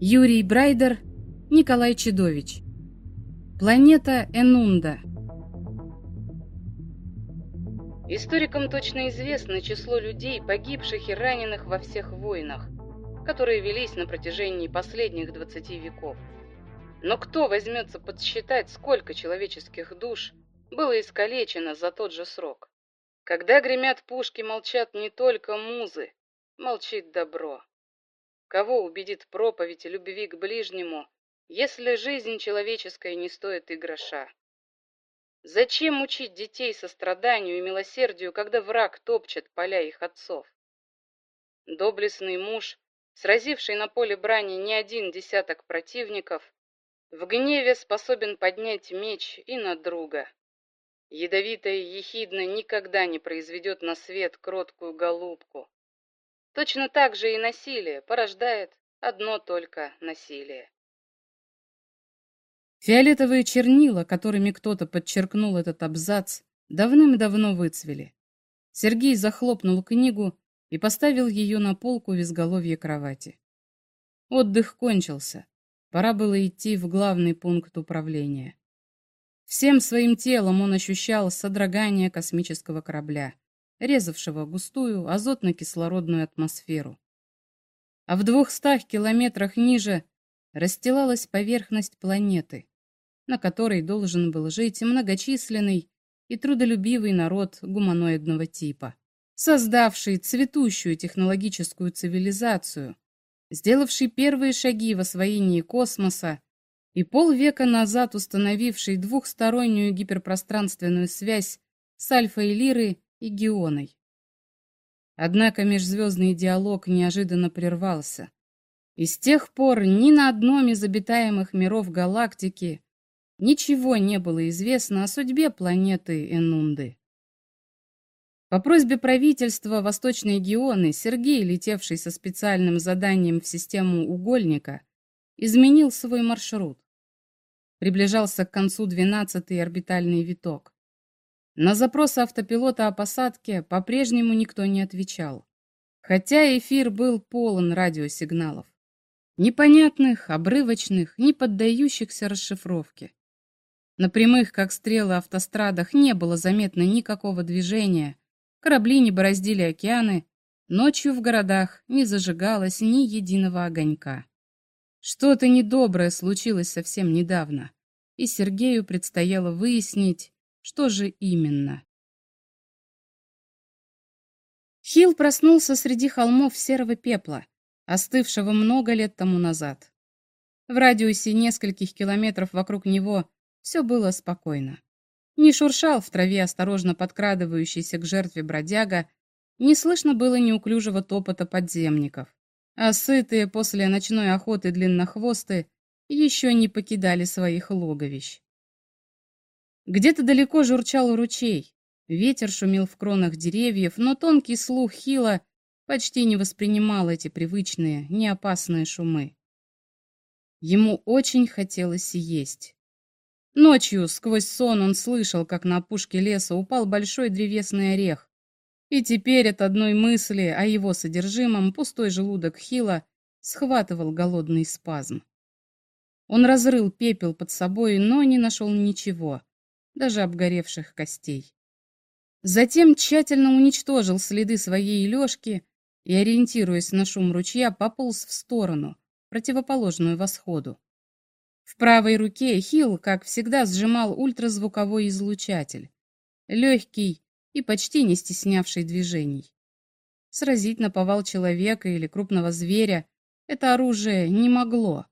Юрий Брайдер, Николай Чедович. Планета Энунда. Историкам точно известно число людей, погибших и раненых во всех войнах, которые велись на протяжении последних 20 веков. Но кто возьмется подсчитать, сколько человеческих душ было искалечено за тот же срок? Когда гремят пушки, молчат не только музы, молчит добро. Кого убедит проповедь любви к ближнему, если жизнь человеческая не стоит и гроша? Зачем учить детей состраданию и милосердию, когда враг топчет поля их отцов? Доблестный муж, сразивший на поле брани не один десяток противников, в гневе способен поднять меч и на друга. Ядовитая ехидна никогда не произведет на свет кроткую голубку. Точно так же и насилие порождает одно только насилие. Фиолетовые чернила, которыми кто-то подчеркнул этот абзац, давным-давно выцвели. Сергей захлопнул книгу и поставил ее на полку в изголовье кровати. Отдых кончился. Пора было идти в главный пункт управления. Всем своим телом он ощущал содрогание космического корабля, резавшего густую азотно-кислородную атмосферу. А в двухстах километрах ниже расстилалась поверхность планеты, на которой должен был жить многочисленный и трудолюбивый народ гуманоидного типа, создавший цветущую технологическую цивилизацию, сделавший первые шаги в освоении космоса и полвека назад установивший двухстороннюю гиперпространственную связь с Альфой Лирой и Геоной. Однако межзвездный диалог неожиданно прервался, и с тех пор ни на одном из обитаемых миров галактики ничего не было известно о судьбе планеты Энунды. По просьбе правительства Восточной Геоны Сергей, летевший со специальным заданием в систему угольника, изменил свой маршрут. Приближался к концу двенадцатый орбитальный виток. На запрос автопилота о посадке по-прежнему никто не отвечал, хотя эфир был полон радиосигналов. Непонятных, обрывочных, не поддающихся расшифровке. На прямых, как стрелы, автострадах не было заметно никакого движения, корабли не бороздили океаны, ночью в городах не зажигалось ни единого огонька. Что-то недоброе случилось совсем недавно, и Сергею предстояло выяснить, что же именно. Хилл проснулся среди холмов серого пепла, остывшего много лет тому назад. В радиусе нескольких километров вокруг него все было спокойно. Не шуршал в траве осторожно подкрадывающийся к жертве бродяга, не слышно было неуклюжего топота подземников, а сытые после ночной охоты длиннохвосты еще не покидали своих логовищ. Где-то далеко журчал ручей, ветер шумел в кронах деревьев, но тонкий слух Хила почти не воспринимал эти привычные, неопасные шумы. Ему очень хотелось есть. Ночью сквозь сон он слышал, как на опушке леса упал большой древесный орех. И теперь от одной мысли о его содержимом пустой желудок Хила схватывал голодный спазм. Он разрыл пепел под собой, но не нашел ничего, даже обгоревших костей. Затем тщательно уничтожил следы своей лёжки и, ориентируясь на шум ручья, пополз в сторону, противоположную восходу. В правой руке Хилл, как всегда, сжимал ультразвуковой излучатель. Легкий и почти не стеснявший движений. Сразить наповал человека или крупного зверя это оружие не могло.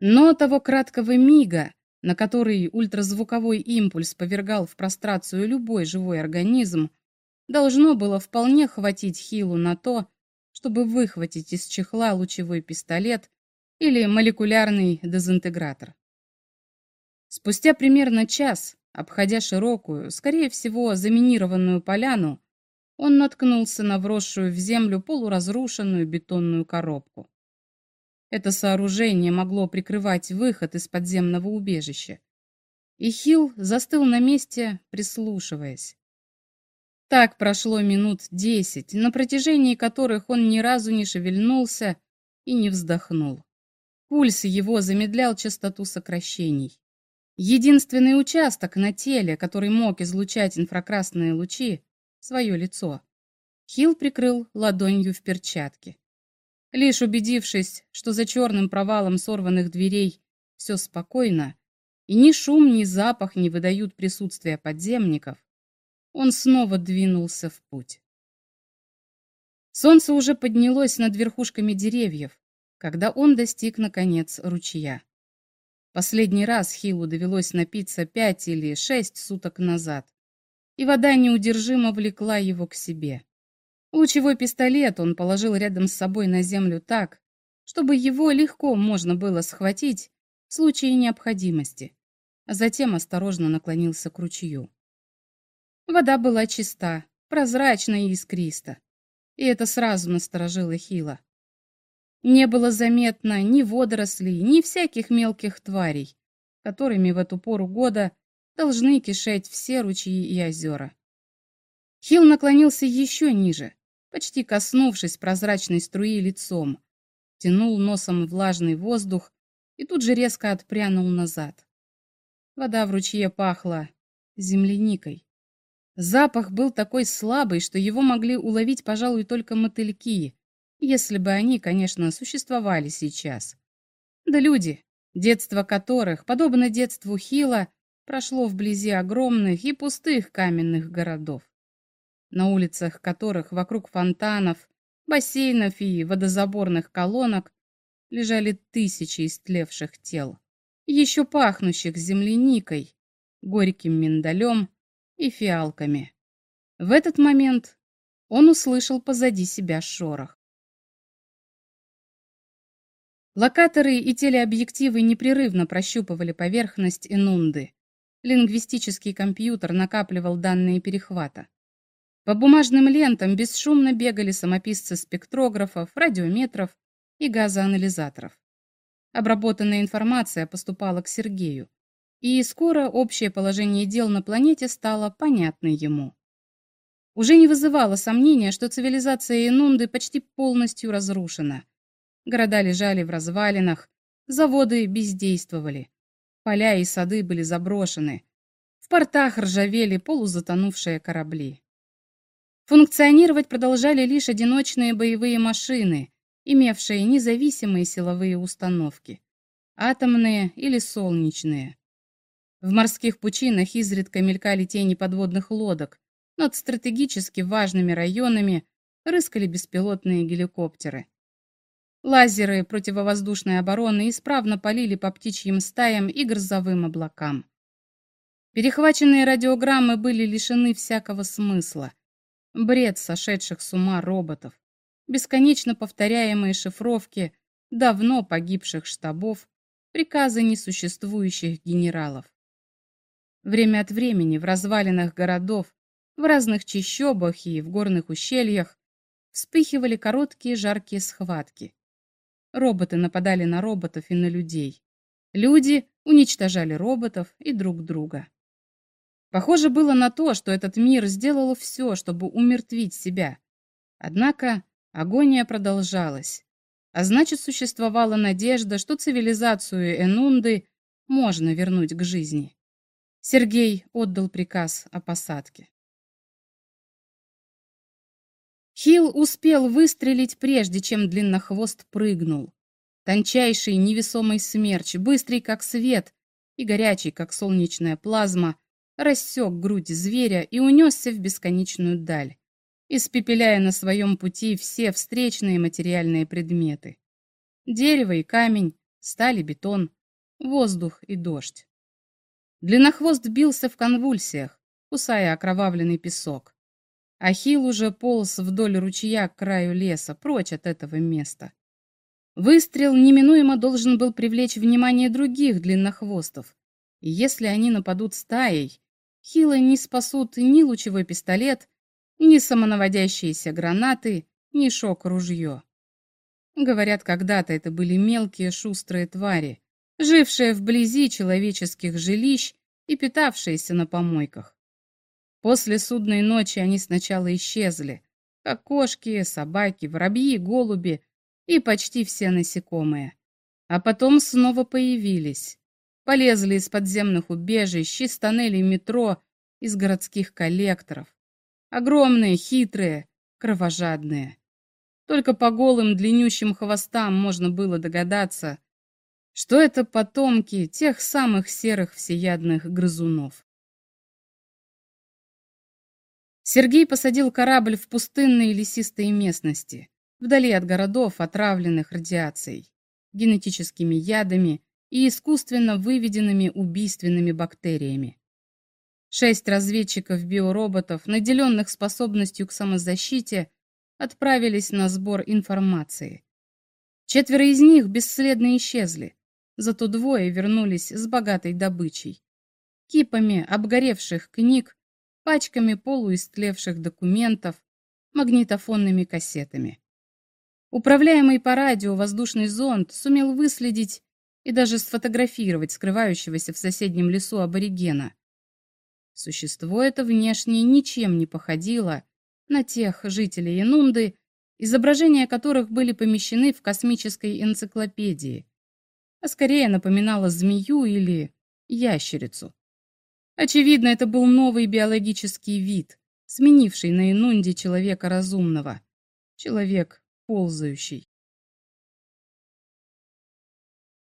Но того краткого мига, на который ультразвуковой импульс повергал в прострацию любой живой организм, должно было вполне хватить Хилу на то, чтобы выхватить из чехла лучевой пистолет или молекулярный дезинтегратор. Спустя примерно час, обходя широкую, скорее всего, заминированную поляну, он наткнулся на вросшую в землю полуразрушенную бетонную коробку. Это сооружение могло прикрывать выход из подземного убежища. И Хилл застыл на месте, прислушиваясь. Так прошло минут десять, на протяжении которых он ни разу не шевельнулся и не вздохнул. Пульс его замедлял частоту сокращений. Единственный участок на теле, который мог излучать инфракрасные лучи, свое лицо. Хилл прикрыл ладонью в перчатке. Лишь убедившись, что за черным провалом сорванных дверей все спокойно, и ни шум, ни запах не выдают присутствия подземников, он снова двинулся в путь. Солнце уже поднялось над верхушками деревьев, когда он достиг, наконец, ручья. Последний раз Хилу довелось напиться пять или шесть суток назад, и вода неудержимо влекла его к себе. Лучевой пистолет он положил рядом с собой на землю так, чтобы его легко можно было схватить в случае необходимости, а затем осторожно наклонился к ручью. Вода была чиста, прозрачна и искриста, и это сразу насторожило Хила. Не было заметно ни водорослей, ни всяких мелких тварей, которыми в эту пору года должны кишеть все ручьи и озера. Хил наклонился еще ниже, почти коснувшись прозрачной струи лицом, тянул носом влажный воздух и тут же резко отпрянул назад. Вода в ручье пахла земляникой. Запах был такой слабый, что его могли уловить, пожалуй, только мотыльки, если бы они, конечно, существовали сейчас. Да люди, детство которых, подобно детству Хила, прошло вблизи огромных и пустых каменных городов, на улицах которых вокруг фонтанов, бассейнов и водозаборных колонок лежали тысячи истлевших тел, еще пахнущих земляникой, горьким миндалем и фиалками. В этот момент он услышал позади себя шорох. Локаторы и телеобъективы непрерывно прощупывали поверхность Энунды. Лингвистический компьютер накапливал данные перехвата. По бумажным лентам бесшумно бегали самописцы спектрографов, радиометров и газоанализаторов. Обработанная информация поступала к Сергею, и скоро общее положение дел на планете стало понятно ему. Уже не вызывало сомнения, что цивилизация Энунды почти полностью разрушена – Города лежали в развалинах, заводы бездействовали. Поля и сады были заброшены. В портах ржавели полузатонувшие корабли. Функционировать продолжали лишь одиночные боевые машины, имевшие независимые силовые установки, атомные или солнечные. В морских пучинах изредка мелькали тени подводных лодок, над стратегически важными районами рыскали беспилотные геликоптеры. Лазеры противовоздушной обороны исправно полили по птичьим стаям и грозовым облакам. Перехваченные радиограммы были лишены всякого смысла. Бред сошедших с ума роботов, бесконечно повторяемые шифровки давно погибших штабов, приказы несуществующих генералов. Время от времени в развалинах городов, в разных чащобах и в горных ущельях вспыхивали короткие жаркие схватки. Роботы нападали на роботов и на людей. Люди уничтожали роботов и друг друга. Похоже было на то, что этот мир сделал все, чтобы умертвить себя. Однако агония продолжалась. А значит, существовала надежда, что цивилизацию Энунды можно вернуть к жизни. Сергей отдал приказ о посадке. Хилл успел выстрелить, прежде чем длиннохвост прыгнул. Тончайший невесомый смерч, быстрый как свет и горячий, как солнечная плазма, рассек грудь зверя и унесся в бесконечную даль, испепеляя на своем пути все встречные материальные предметы. Дерево и камень, сталь и бетон, воздух и дождь. Длиннохвост бился в конвульсиях, кусая окровавленный песок. Ахилл уже полз вдоль ручья к краю леса, прочь от этого места. Выстрел неминуемо должен был привлечь внимание других длиннохвостов. И если они нападут стаей, Хилла не спасут ни лучевой пистолет, ни самонаводящиеся гранаты, ни шок-ружье. Говорят, когда-то это были мелкие шустрые твари, жившие вблизи человеческих жилищ и питавшиеся на помойках. После судной ночи они сначала исчезли, как кошки, собаки, воробьи, голуби и почти все насекомые. А потом снова появились. Полезли из подземных убежищ, из тоннелей метро, из городских коллекторов. Огромные, хитрые, кровожадные. Только по голым длиннющим хвостам можно было догадаться, что это потомки тех самых серых всеядных грызунов. Сергей посадил корабль в пустынные лесистые местности, вдали от городов, отравленных радиацией, генетическими ядами и искусственно выведенными убийственными бактериями. Шесть разведчиков-биороботов, наделенных способностью к самозащите, отправились на сбор информации. Четверо из них бесследно исчезли, зато двое вернулись с богатой добычей. Кипами обгоревших книг пачками полуистлевших документов, магнитофонными кассетами. Управляемый по радио воздушный зонд сумел выследить и даже сфотографировать скрывающегося в соседнем лесу аборигена. Существо это внешне ничем не походило на тех жителей Инунды, изображения которых были помещены в космической энциклопедии, а скорее напоминало змею или ящерицу. Очевидно, это был новый биологический вид, сменивший на Инунде человека разумного. Человек ползающий.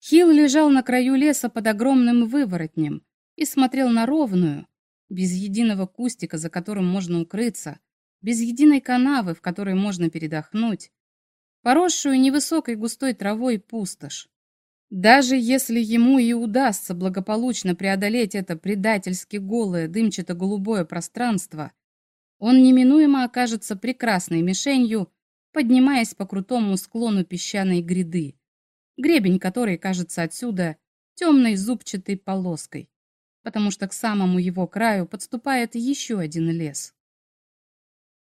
Хилл лежал на краю леса под огромным выворотнем и смотрел на ровную, без единого кустика, за которым можно укрыться, без единой канавы, в которой можно передохнуть, поросшую невысокой густой травой пустошь. Даже если ему и удастся благополучно преодолеть это предательски голое дымчато-голубое пространство, он неминуемо окажется прекрасной мишенью, поднимаясь по крутому склону песчаной гряды, гребень которой кажется отсюда темной зубчатой полоской, потому что к самому его краю подступает еще один лес.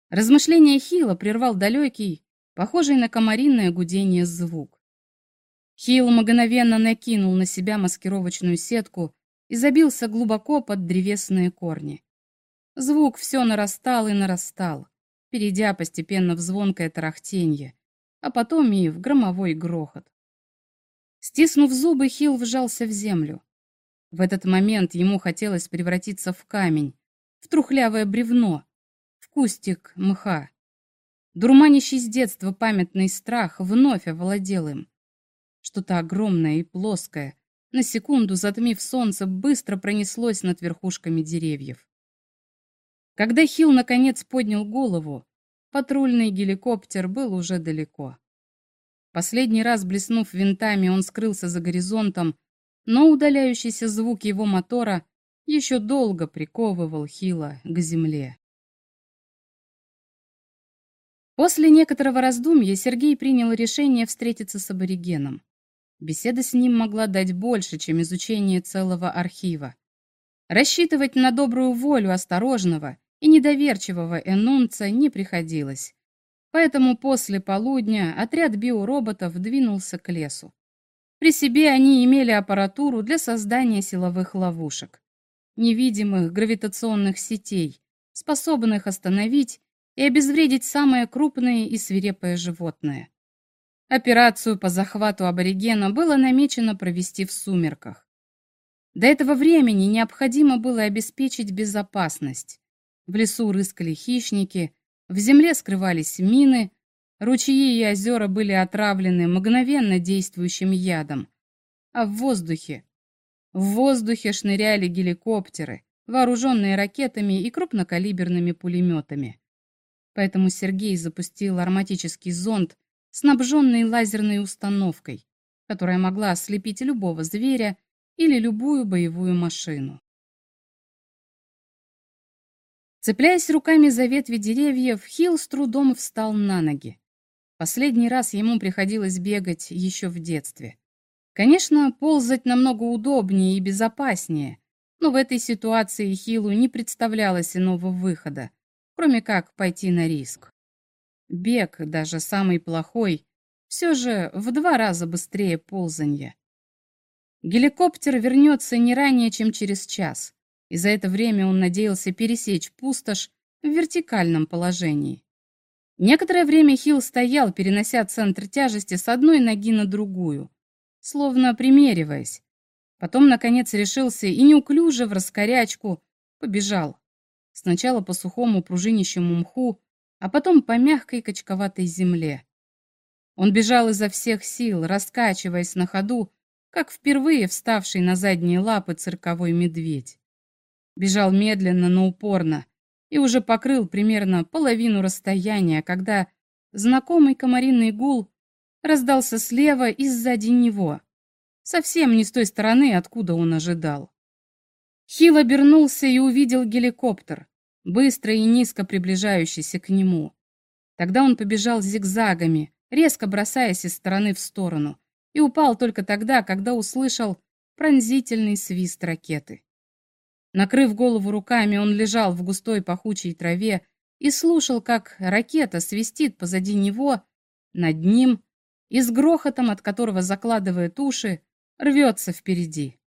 Размышление Хила прервал далекий, похожий на комариное гудение звук. Хилл мгновенно накинул на себя маскировочную сетку и забился глубоко под древесные корни. Звук все нарастал и нарастал, перейдя постепенно в звонкое тарахтенье, а потом и в громовой грохот. Стиснув зубы, Хилл вжался в землю. В этот момент ему хотелось превратиться в камень, в трухлявое бревно, в кустик мха. Дурманящий с детства памятный страх вновь овладел им. Что-то огромное и плоское, на секунду затмив солнце, быстро пронеслось над верхушками деревьев. Когда Хилл наконец поднял голову, патрульный геликоптер был уже далеко. Последний раз блеснув винтами, он скрылся за горизонтом, но удаляющийся звук его мотора еще долго приковывал Хила к земле. После некоторого раздумья Сергей принял решение встретиться с аборигеном. Беседа с ним могла дать больше, чем изучение целого архива. Рассчитывать на добрую волю осторожного и недоверчивого энунца не приходилось. Поэтому после полудня отряд биороботов двинулся к лесу. При себе они имели аппаратуру для создания силовых ловушек, невидимых гравитационных сетей, способных остановить и обезвредить самое крупное и свирепое животное. Операцию по захвату аборигена было намечено провести в сумерках. До этого времени необходимо было обеспечить безопасность. В лесу рыскали хищники, в земле скрывались мины, ручьи и озера были отравлены мгновенно действующим ядом, а в воздухе... В воздухе шныряли геликоптеры, вооруженные ракетами и крупнокалиберными пулеметами. Поэтому Сергей запустил ароматический зонд снабженный лазерной установкой, которая могла ослепить любого зверя или любую боевую машину. Цепляясь руками за ветви деревьев, Хилл с трудом встал на ноги. Последний раз ему приходилось бегать еще в детстве. Конечно, ползать намного удобнее и безопаснее, но в этой ситуации Хилу не представлялось иного выхода, кроме как пойти на риск. Бег, даже самый плохой, все же в два раза быстрее ползанья. Геликоптер вернется не ранее, чем через час, и за это время он надеялся пересечь пустошь в вертикальном положении. Некоторое время Хилл стоял, перенося центр тяжести с одной ноги на другую, словно примериваясь. Потом, наконец, решился и неуклюже в раскорячку побежал. Сначала по сухому пружинищему мху, а потом по мягкой качковатой земле. Он бежал изо всех сил, раскачиваясь на ходу, как впервые вставший на задние лапы цирковой медведь. Бежал медленно, но упорно, и уже покрыл примерно половину расстояния, когда знакомый комариный гул раздался слева и сзади него, совсем не с той стороны, откуда он ожидал. Хил обернулся и увидел геликоптер, быстро и низко приближающийся к нему. Тогда он побежал зигзагами, резко бросаясь из стороны в сторону, и упал только тогда, когда услышал пронзительный свист ракеты. Накрыв голову руками, он лежал в густой пахучей траве и слушал, как ракета свистит позади него, над ним, и с грохотом, от которого закладывает уши, рвется впереди.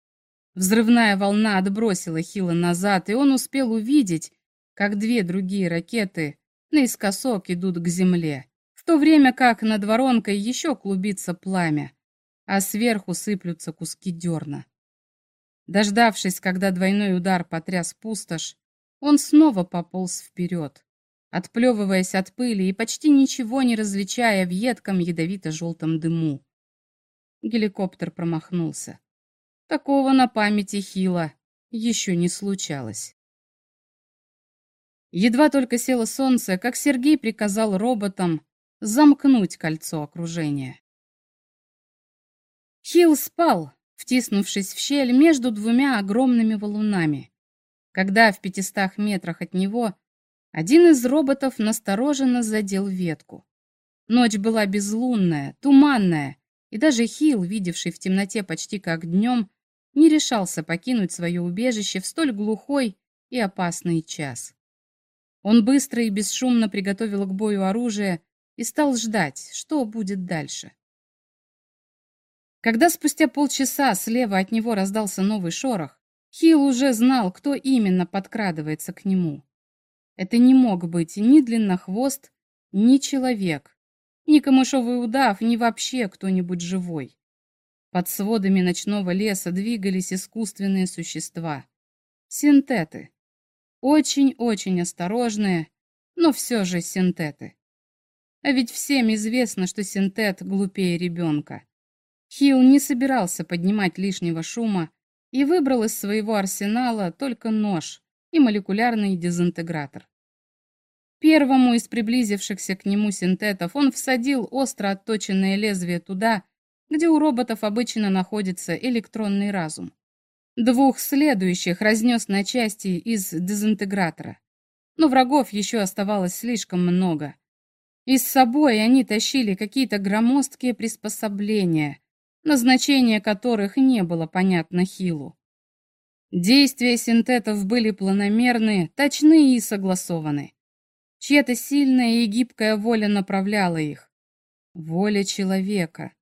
Взрывная волна отбросила Хила назад, и он успел увидеть, как две другие ракеты наискосок идут к земле, в то время как над воронкой еще клубится пламя, а сверху сыплются куски дерна. Дождавшись, когда двойной удар потряс пустошь, он снова пополз вперед, отплевываясь от пыли и почти ничего не различая в едком ядовито-желтом дыму. Геликоптер промахнулся. Такого на памяти Хила еще не случалось. Едва только село солнце, как Сергей приказал роботам замкнуть кольцо окружения. Хилл спал, втиснувшись в щель между двумя огромными валунами, когда в пятистах метрах от него один из роботов настороженно задел ветку. Ночь была безлунная, туманная, и даже Хилл, видевший в темноте почти как днем, не решался покинуть свое убежище в столь глухой и опасный час. Он быстро и бесшумно приготовил к бою оружие и стал ждать, что будет дальше. Когда спустя полчаса слева от него раздался новый шорох, Хилл уже знал, кто именно подкрадывается к нему. Это не мог быть ни длиннохвост, ни человек, ни камышовый удав, ни вообще кто-нибудь живой. Под сводами ночного леса двигались искусственные существа. Синтеты. Очень-очень осторожные, но все же синтеты. А ведь всем известно, что синтет глупее ребенка. Хилл не собирался поднимать лишнего шума и выбрал из своего арсенала только нож и молекулярный дезинтегратор. Первому из приблизившихся к нему синтетов он всадил остро отточенное лезвие туда, где у роботов обычно находится электронный разум. Двух следующих разнес на части из дезинтегратора. Но врагов еще оставалось слишком много. И с собой они тащили какие-то громоздкие приспособления, назначение которых не было понятно Хилу. Действия синтетов были планомерны, точны и согласованы. Чья-то сильная и гибкая воля направляла их. Воля человека.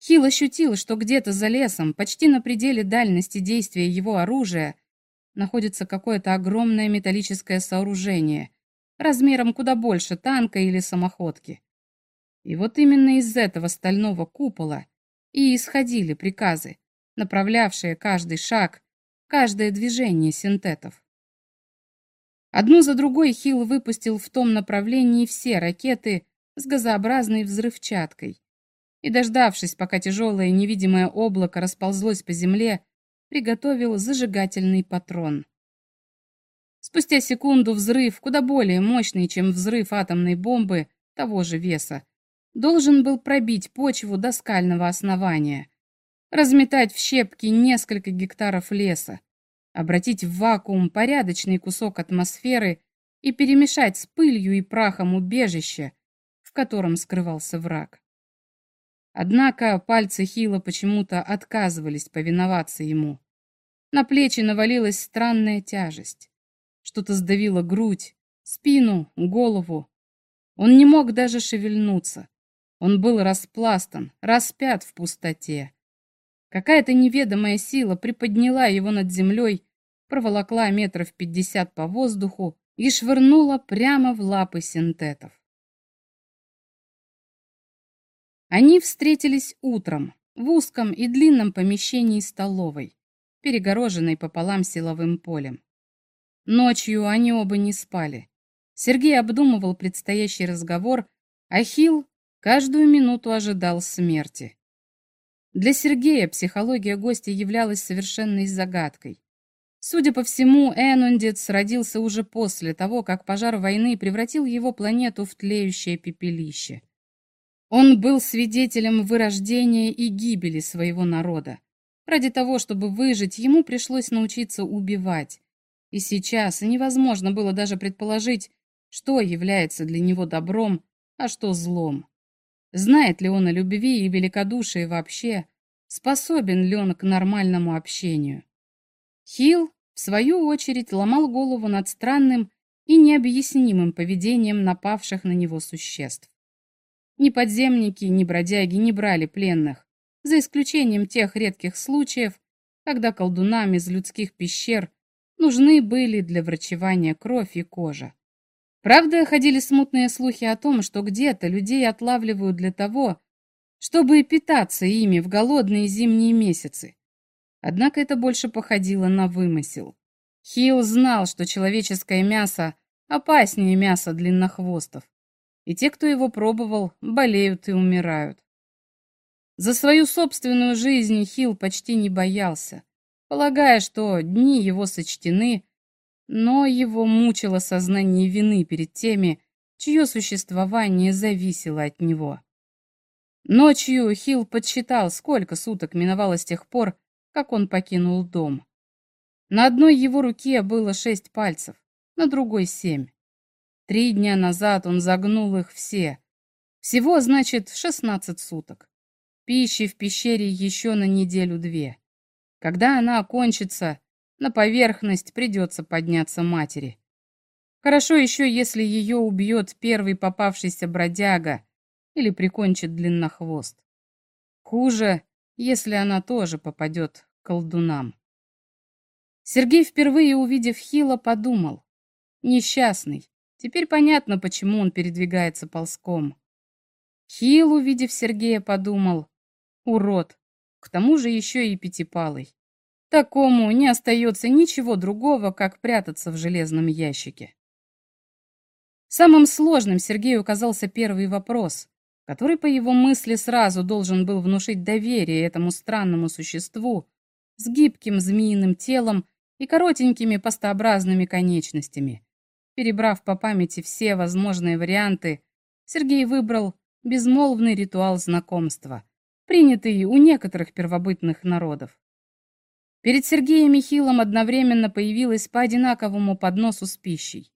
Хил ощутил, что где-то за лесом, почти на пределе дальности действия его оружия, находится какое-то огромное металлическое сооружение, размером куда больше танка или самоходки. И вот именно из этого стального купола и исходили приказы, направлявшие каждый шаг, каждое движение синтетов. Одну за другой Хилл выпустил в том направлении все ракеты с газообразной взрывчаткой и, дождавшись, пока тяжелое невидимое облако расползлось по земле, приготовил зажигательный патрон. Спустя секунду взрыв, куда более мощный, чем взрыв атомной бомбы того же веса, должен был пробить почву до скального основания, разметать в щепки несколько гектаров леса, обратить в вакуум порядочный кусок атмосферы и перемешать с пылью и прахом убежище, в котором скрывался враг. Однако пальцы Хила почему-то отказывались повиноваться ему. На плечи навалилась странная тяжесть. Что-то сдавило грудь, спину, голову. Он не мог даже шевельнуться. Он был распластан, распят в пустоте. Какая-то неведомая сила приподняла его над землей, проволокла метров пятьдесят по воздуху и швырнула прямо в лапы синтетов. Они встретились утром в узком и длинном помещении столовой, перегороженной пополам силовым полем. Ночью они оба не спали. Сергей обдумывал предстоящий разговор, а Хилл каждую минуту ожидал смерти. Для Сергея психология гостя являлась совершенной загадкой. Судя по всему, Энундец родился уже после того, как пожар войны превратил его планету в тлеющее пепелище. Он был свидетелем вырождения и гибели своего народа. Ради того, чтобы выжить, ему пришлось научиться убивать. И сейчас невозможно было даже предположить, что является для него добром, а что злом. Знает ли он о любви и великодушии вообще? Способен ли он к нормальному общению? Хилл, в свою очередь, ломал голову над странным и необъяснимым поведением напавших на него существ. Ни подземники, ни бродяги не брали пленных, за исключением тех редких случаев, когда колдунам из людских пещер нужны были для врачевания кровь и кожа. Правда, ходили смутные слухи о том, что где-то людей отлавливают для того, чтобы питаться ими в голодные зимние месяцы. Однако это больше походило на вымысел. Хилл знал, что человеческое мясо опаснее мяса длиннохвостов, и те, кто его пробовал, болеют и умирают. За свою собственную жизнь Хилл почти не боялся, полагая, что дни его сочтены, но его мучило сознание вины перед теми, чье существование зависело от него. Ночью Хилл подсчитал, сколько суток миновало с тех пор, как он покинул дом. На одной его руке было шесть пальцев, на другой семь. Три дня назад он загнул их все. Всего, значит, шестнадцать суток. Пищи в пещере еще на неделю-две. Когда она окончится, на поверхность придется подняться матери. Хорошо еще, если ее убьет первый попавшийся бродяга или прикончит длиннохвост. Хуже, если она тоже попадет к колдунам. Сергей, впервые увидев Хила, подумал. Несчастный. Теперь понятно, почему он передвигается ползком. Хил, увидев Сергея, подумал. Урод. К тому же еще и пятипалый. Такому не остается ничего другого, как прятаться в железном ящике. Самым сложным Сергею оказался первый вопрос, который, по его мысли, сразу должен был внушить доверие этому странному существу с гибким змеиным телом и коротенькими пастообразными конечностями. Перебрав по памяти все возможные варианты, Сергей выбрал безмолвный ритуал знакомства, принятый у некоторых первобытных народов. Перед Сергеем и Хилом одновременно появилась по одинаковому подносу с пищей.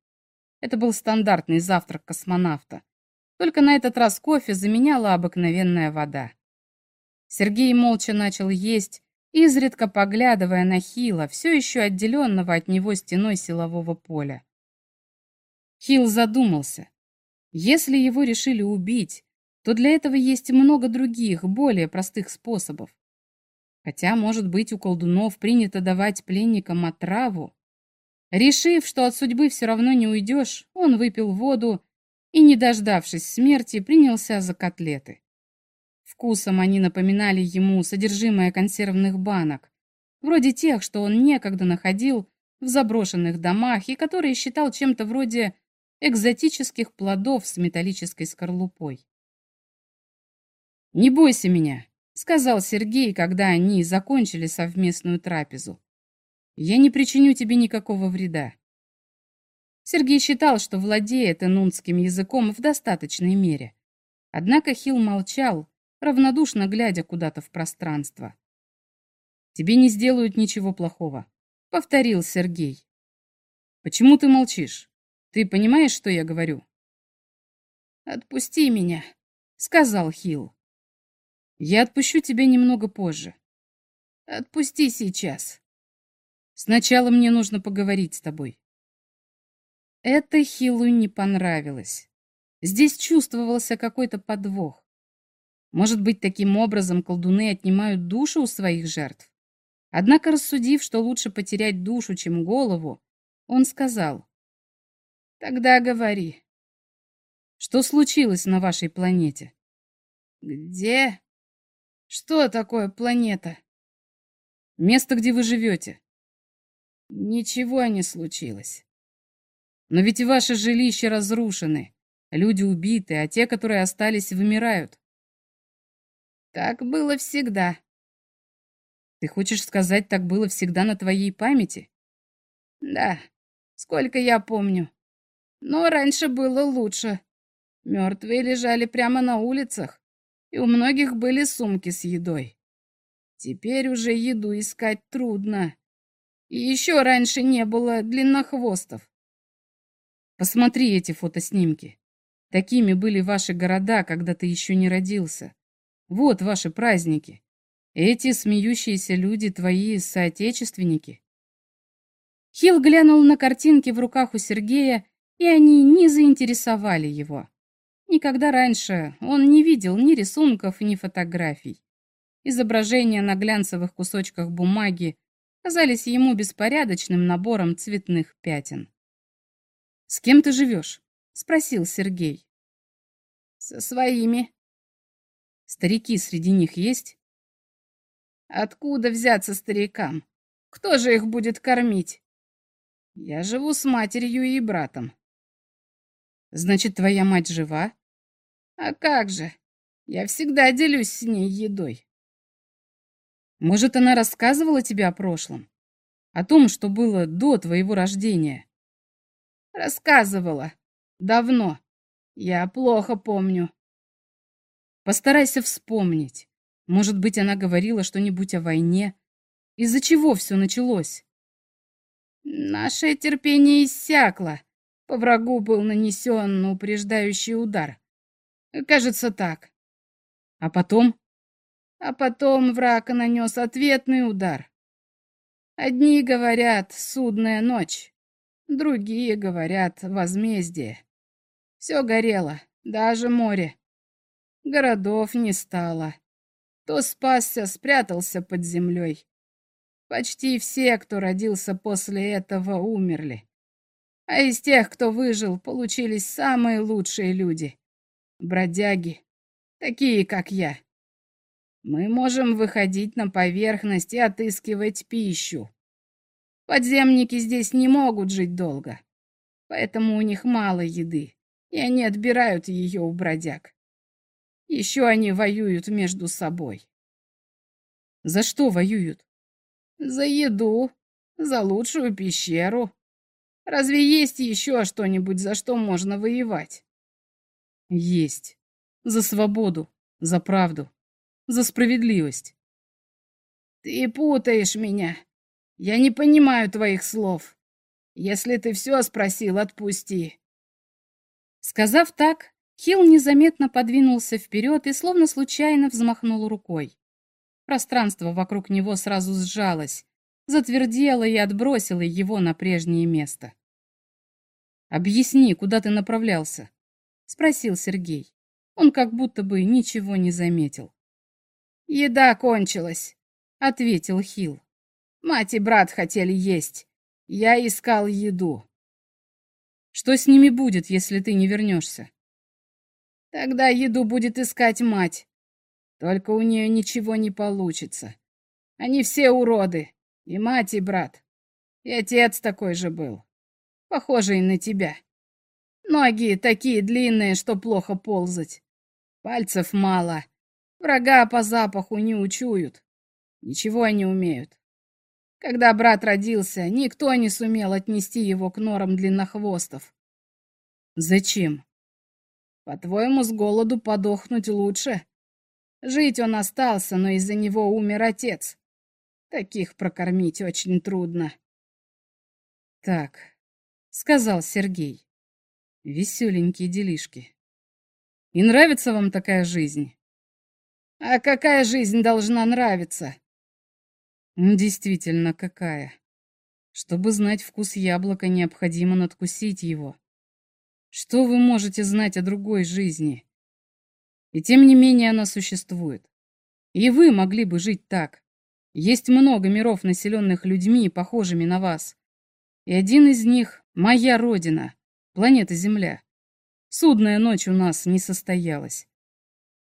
Это был стандартный завтрак космонавта. Только на этот раз кофе заменяла обыкновенная вода. Сергей молча начал есть, изредка поглядывая на Хила, все еще отделенного от него стеной силового поля. Хил задумался. Если его решили убить, то для этого есть много других, более простых способов. Хотя, может быть, у колдунов принято давать пленникам отраву. Решив, что от судьбы все равно не уйдешь, он выпил воду и, не дождавшись смерти, принялся за котлеты. Вкусом они напоминали ему содержимое консервных банок, вроде тех, что он некогда находил в заброшенных домах и которые считал чем-то вроде экзотических плодов с металлической скорлупой. «Не бойся меня», сказал Сергей, когда они закончили совместную трапезу. Я не причиню тебе никакого вреда. Сергей считал, что владеет энунским языком в достаточной мере. Однако Хил молчал, равнодушно глядя куда-то в пространство. «Тебе не сделают ничего плохого», — повторил Сергей. «Почему ты молчишь? Ты понимаешь, что я говорю?» «Отпусти меня», — сказал Хил. Я отпущу тебя немного позже. Отпусти сейчас. Сначала мне нужно поговорить с тобой. Это Хилу не понравилось. Здесь чувствовался какой-то подвох. Может быть, таким образом колдуны отнимают душу у своих жертв? Однако, рассудив, что лучше потерять душу, чем голову, он сказал. «Тогда говори. Что случилось на вашей планете?» Где? Что такое планета? Место, где вы живете. Ничего не случилось. Но ведь ваши жилища разрушены. Люди убиты, а те, которые остались, вымирают. Так было всегда. Ты хочешь сказать, так было всегда на твоей памяти? Да, сколько я помню. Но раньше было лучше. Мертвые лежали прямо на улицах, и у многих были сумки с едой. Теперь уже еду искать трудно. И еще раньше не было длиннохвостов. Посмотри эти фотоснимки. Такими были ваши города, когда ты еще не родился. Вот ваши праздники. Эти смеющиеся люди твои соотечественники. Хилл глянул на картинки в руках у Сергея, и они не заинтересовали его. Никогда раньше он не видел ни рисунков, ни фотографий. Изображения на глянцевых кусочках бумаги казались ему беспорядочным набором цветных пятен. «С кем ты живешь?» — спросил Сергей. «Со своими». «Старики среди них есть?» «Откуда взяться старикам? Кто же их будет кормить? Я живу с матерью и братом». «Значит, твоя мать жива?» «А как же? Я всегда делюсь с ней едой». «Может, она рассказывала тебе о прошлом? О том, что было до твоего рождения?» Рассказывала. Давно. Я плохо помню. Постарайся вспомнить. Может быть, она говорила что-нибудь о войне? Из-за чего все началось? Наше терпение иссякло. По врагу был нанесен упреждающий удар. Кажется, так. А потом? А потом враг нанес ответный удар. Одни говорят «судная ночь», Другие говорят возмездие. Все горело, даже море. Городов не стало. Кто спасся, спрятался под землей. Почти все, кто родился после этого, умерли. А из тех, кто выжил, получились самые лучшие люди. Бродяги, такие, как я. Мы можем выходить на поверхность и отыскивать пищу. Подземники здесь не могут жить долго, поэтому у них мало еды, и они отбирают ее у бродяг. Еще они воюют между собой. За что воюют? За еду, за лучшую пещеру. Разве есть еще что-нибудь, за что можно воевать? Есть. За свободу, за правду, за справедливость. Ты путаешь меня. Я не понимаю твоих слов. Если ты все спросил, отпусти. Сказав так, Хилл незаметно подвинулся вперед и словно случайно взмахнул рукой. Пространство вокруг него сразу сжалось, затвердело и отбросило его на прежнее место. «Объясни, куда ты направлялся?» — спросил Сергей. Он как будто бы ничего не заметил. «Еда кончилась», — ответил Хилл. Мать и брат хотели есть. Я искал еду. Что с ними будет, если ты не вернешься? Тогда еду будет искать мать. Только у нее ничего не получится. Они все уроды. И мать, и брат. И отец такой же был. Похожий на тебя. Ноги такие длинные, что плохо ползать. Пальцев мало. Врага по запаху не учуют. Ничего они умеют. Когда брат родился, никто не сумел отнести его к норам длиннохвостов. Зачем? По-твоему, с голоду подохнуть лучше? Жить он остался, но из-за него умер отец. Таких прокормить очень трудно. Так, сказал Сергей. Веселенькие делишки. И нравится вам такая жизнь? А какая жизнь должна нравиться? Действительно, какая. Чтобы знать вкус яблока, необходимо надкусить его. Что вы можете знать о другой жизни? И тем не менее она существует. И вы могли бы жить так. Есть много миров, населенных людьми, похожими на вас. И один из них — моя родина, планета Земля. Судная ночь у нас не состоялась.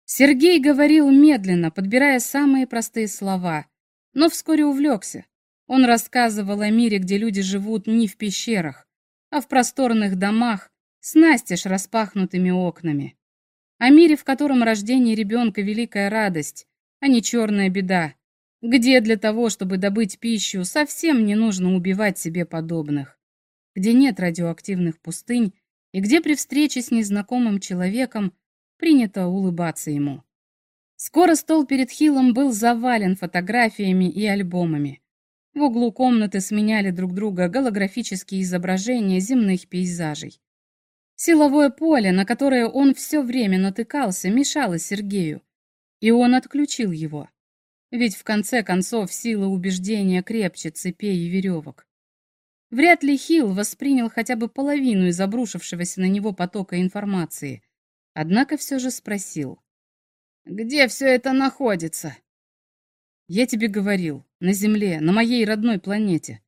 Сергей говорил медленно, подбирая самые простые слова, но вскоре увлекся. Он рассказывал о мире, где люди живут не в пещерах, а в просторных домах с настежь распахнутыми окнами. О мире, в котором рождение ребенка – великая радость, а не черная беда, где для того, чтобы добыть пищу, совсем не нужно убивать себе подобных, где нет радиоактивных пустынь и где при встрече с незнакомым человеком принято улыбаться ему. Скоро стол перед Хиллом был завален фотографиями и альбомами. В углу комнаты сменяли друг друга голографические изображения земных пейзажей. Силовое поле, на которое он все время натыкался, мешало Сергею, и он отключил его. Ведь в конце концов сила убеждения крепче цепей и веревок. Вряд ли Хилл воспринял хотя бы половину из обрушившегося на него потока информации, однако все же спросил. «Где все это находится?» «Я тебе говорил, на Земле, на моей родной планете.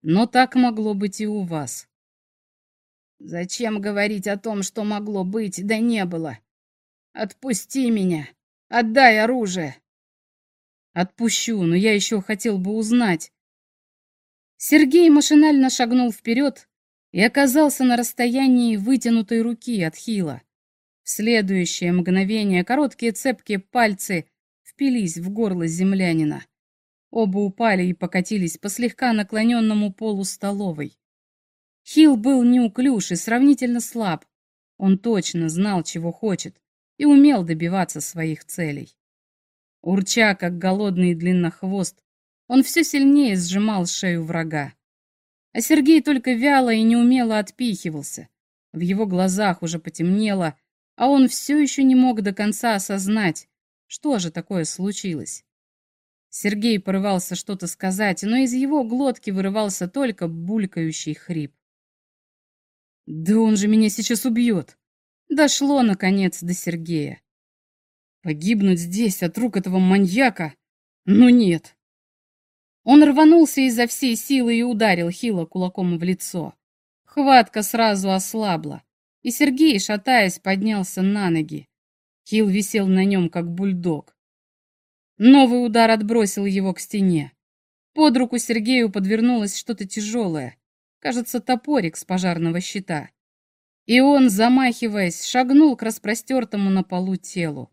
Но так могло быть и у вас». «Зачем говорить о том, что могло быть, да не было? Отпусти меня! Отдай оружие!» «Отпущу, но я еще хотел бы узнать, Сергей машинально шагнул вперед и оказался на расстоянии вытянутой руки от Хила. В следующее мгновение короткие цепкие пальцы впились в горло землянина. Оба упали и покатились по слегка наклоненному полу столовой. Хил был неуклюж и сравнительно слаб. Он точно знал, чего хочет, и умел добиваться своих целей. Урча, как голодный длиннохвост, он все сильнее сжимал шею врага. А Сергей только вяло и неумело отпихивался. В его глазах уже потемнело, а он все еще не мог до конца осознать, что же такое случилось. Сергей порывался что-то сказать, но из его глотки вырывался только булькающий хрип. «Да он же меня сейчас убьет!» Дошло, наконец, до Сергея. Погибнуть здесь от рук этого маньяка? Ну нет. Он рванулся изо всей силы и ударил Хила кулаком в лицо. Хватка сразу ослабла, и Сергей, шатаясь, поднялся на ноги. Хил висел на нем, как бульдог. Новый удар отбросил его к стене. Под руку Сергею подвернулось что-то тяжелое, кажется, топорик с пожарного щита. И он, замахиваясь, шагнул к распростертому на полу телу.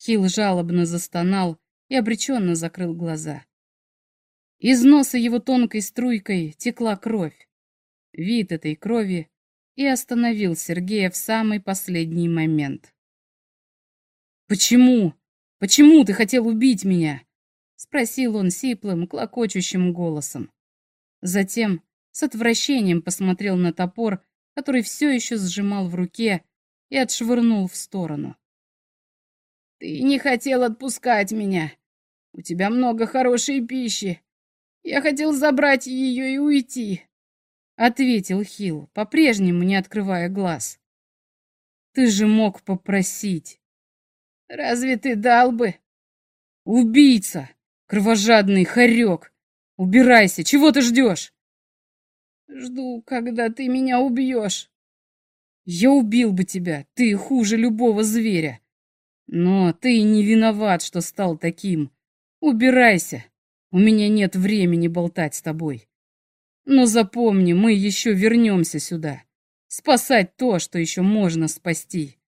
Хил жалобно застонал и обреченно закрыл глаза. Из носа его тонкой струйкой текла кровь. Вид этой крови и остановил Сергея в самый последний момент. «Почему? Почему ты хотел убить меня?» — спросил он сиплым, клокочущим голосом. Затем с отвращением посмотрел на топор, который все еще сжимал в руке, и отшвырнул в сторону. «Ты не хотел отпускать меня. У тебя много хорошей пищи. Я хотел забрать ее и уйти, ответил Хил, по-прежнему не открывая глаз. Ты же мог попросить. Разве ты дал бы? Убийца, кровожадный хорек. Убирайся, чего ты ждешь? Жду, когда ты меня убьешь. Я убил бы тебя, ты хуже любого зверя. Но ты не виноват, что стал таким. Убирайся. У меня нет времени болтать с тобой. Но запомни, мы еще вернемся сюда. Спасать то, что еще можно спасти.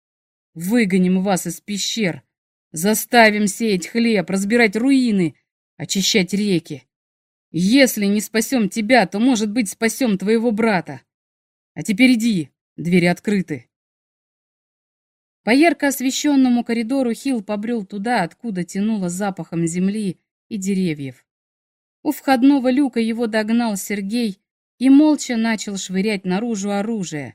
Выгоним вас из пещер. Заставим сеять хлеб, разбирать руины, очищать реки. Если не спасем тебя, то, может быть, спасем твоего брата. А теперь иди, двери открыты. По ярко освещенному коридору Хилл побрел туда, откуда тянуло запахом земли и деревьев. У входного люка его догнал Сергей и молча начал швырять наружу оружие.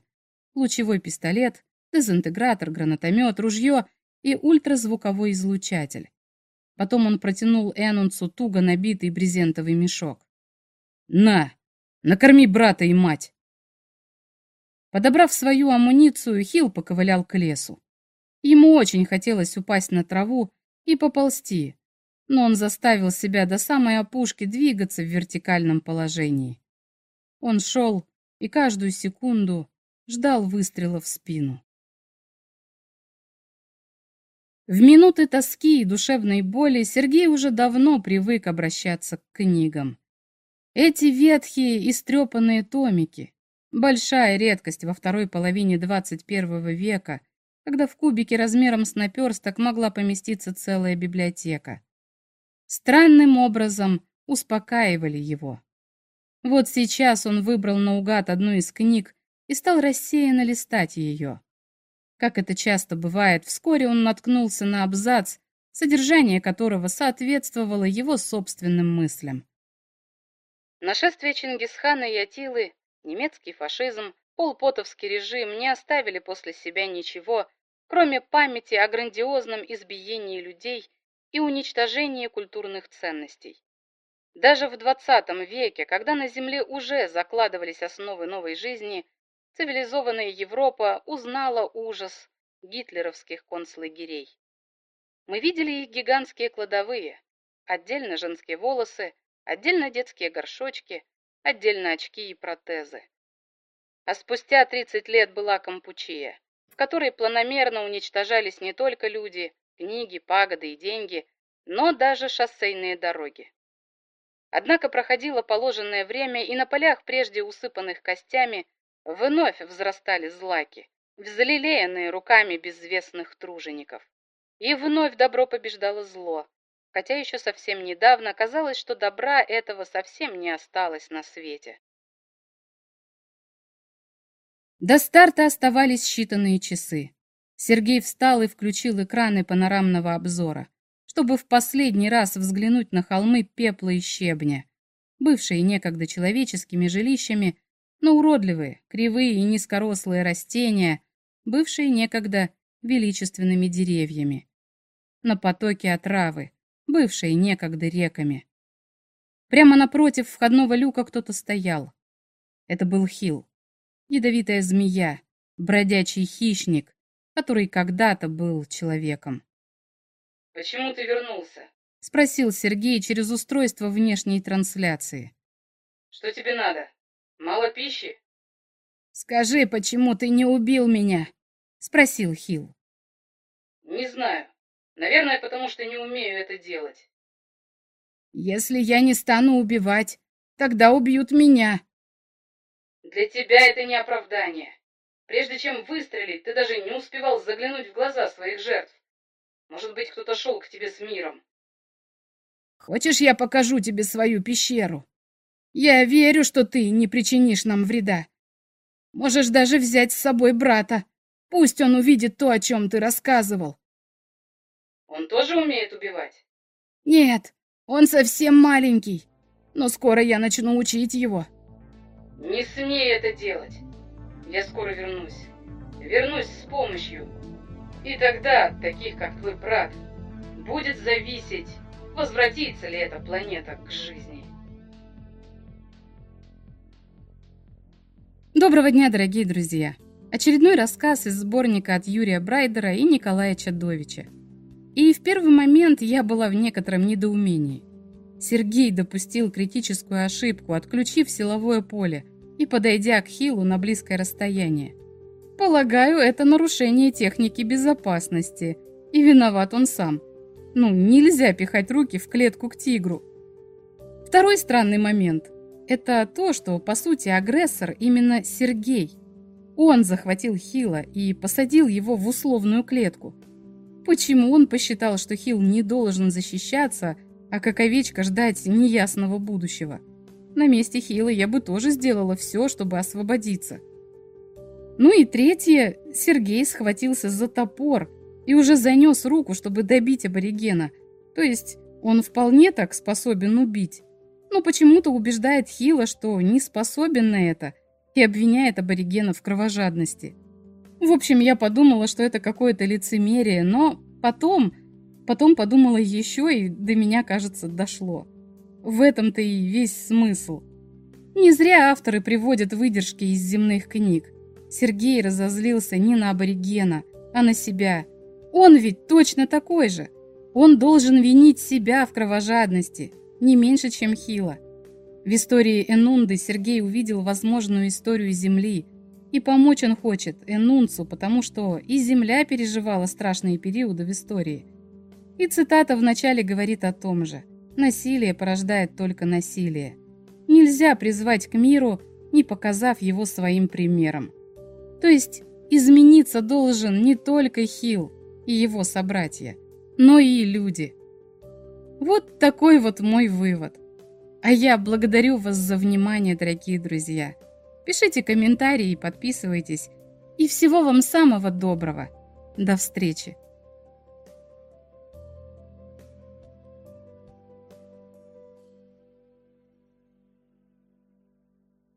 Лучевой пистолет, дезинтегратор, гранатомет, ружье и ультразвуковой излучатель. Потом он протянул Энунцу туго набитый брезентовый мешок. «На! Накорми брата и мать!» Подобрав свою амуницию, Хил поковылял к лесу. Ему очень хотелось упасть на траву и поползти, но он заставил себя до самой опушки двигаться в вертикальном положении. Он шел и каждую секунду ждал выстрела в спину. В минуты тоски и душевной боли Сергей уже давно привык обращаться к книгам. Эти ветхие, истрепанные томики — большая редкость во второй половине 21 века, когда в кубике размером с наперсток могла поместиться целая библиотека. Странным образом успокаивали его. Вот сейчас он выбрал наугад одну из книг и стал рассеянно листать ее. Как это часто бывает, вскоре он наткнулся на абзац, содержание которого соответствовало его собственным мыслям. Нашествие Чингисхана и Атилы, немецкий фашизм, полпотовский режим не оставили после себя ничего, кроме памяти о грандиозном избиении людей и уничтожении культурных ценностей. Даже в XX веке, когда на Земле уже закладывались основы новой жизни, цивилизованная Европа узнала ужас гитлеровских концлагерей. Мы видели их гигантские кладовые, отдельно женские волосы, отдельно детские горшочки, отдельно очки и протезы. А спустя 30 лет была Кампучия, в которой планомерно уничтожались не только люди, книги, пагоды и деньги, но даже шоссейные дороги. Однако проходило положенное время, и на полях, прежде усыпанных костями, Вновь взрастали злаки, взлелеянные руками безвестных тружеников. И вновь добро побеждало зло, хотя еще совсем недавно казалось, что добра этого совсем не осталось на свете. До старта оставались считанные часы. Сергей встал и включил экраны панорамного обзора, чтобы в последний раз взглянуть на холмы пепла и щебня, бывшие некогда человеческими жилищами, но уродливые, кривые и низкорослые растения, бывшие некогда величественными деревьями. На потоке отравы, бывшие некогда реками. Прямо напротив входного люка кто-то стоял. Это был Хил, ядовитая змея, бродячий хищник, который когда-то был человеком. «Почему ты вернулся?» — спросил Сергей через устройство внешней трансляции. «Что тебе надо?» Мало пищи? Скажи, почему ты не убил меня? Спросил Хил. Не знаю. Наверное, потому что не умею это делать. Если я не стану убивать, тогда убьют меня. Для тебя это не оправдание. Прежде чем выстрелить, ты даже не успевал заглянуть в глаза своих жертв. Может быть, кто-то шел к тебе с миром. Хочешь, я покажу тебе свою пещеру? Я верю, что ты не причинишь нам вреда. Можешь даже взять с собой брата. Пусть он увидит то, о чем ты рассказывал. Он тоже умеет убивать? Нет, он совсем маленький. Но скоро я начну учить его. Не смей это делать. Я скоро вернусь. Вернусь с помощью. И тогда от таких, как твой брат, будет зависеть, возвратится ли эта планета к жизни. Доброго дня, дорогие друзья! Очередной рассказ из сборника от Юрия Брайдера и Николая Чадовича. И в первый момент я была в некотором недоумении. Сергей допустил критическую ошибку, отключив силовое поле и подойдя к Хилу на близкое расстояние. Полагаю, это нарушение техники безопасности, и виноват он сам. Ну, нельзя пихать руки в клетку к тигру. Второй странный момент – это то, что, по сути, агрессор именно Сергей. Он захватил Хила и посадил его в условную клетку. Почему он посчитал, что Хил не должен защищаться, а как овечка ждать неясного будущего? На месте Хила я бы тоже сделала все, чтобы освободиться. Ну и третье, Сергей схватился за топор и уже занес руку, чтобы добить аборигена. То есть он вполне так способен убить но почему-то убеждает Хила, что не способен на это, и обвиняет аборигенов в кровожадности. В общем, я подумала, что это какое-то лицемерие, но потом, потом подумала еще, и до меня, кажется, дошло. В этом-то и весь смысл. Не зря авторы приводят выдержки из земных книг. Сергей разозлился не на аборигена, а на себя. Он ведь точно такой же. Он должен винить себя в кровожадности, не меньше, чем Хила. В истории Энунды Сергей увидел возможную историю Земли, И помочь он хочет Энунцу, потому что и Земля переживала страшные периоды в истории. И цитата вначале говорит о том же. Насилие порождает только насилие. Нельзя призвать к миру, не показав его своим примером. То есть измениться должен не только Хил и его собратья, но и люди. Вот такой вот мой вывод. А я благодарю вас за внимание, дорогие друзья. Пишите комментарии, подписывайтесь. И всего вам самого доброго. До встречи!